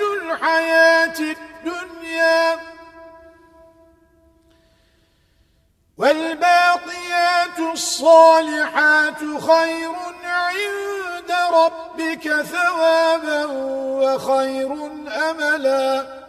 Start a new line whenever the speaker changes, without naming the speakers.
الحياة الدنيا. والباقيات الصالحات خير عند ربك ثوابا وخير أملا.